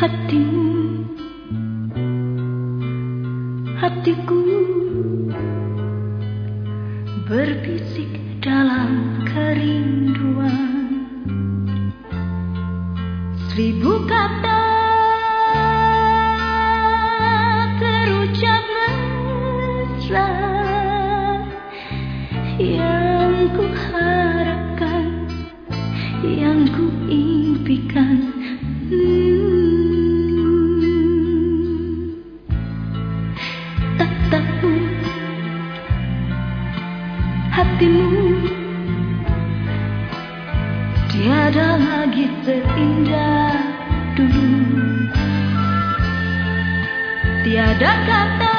hatimu Hatiku berbisik dalam kerinduan. Seribu kata terucap mesra Yang ku harapkan, yang ku impikan hatimu. Tiada lagi terindah dulu. Tiada kata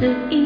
sự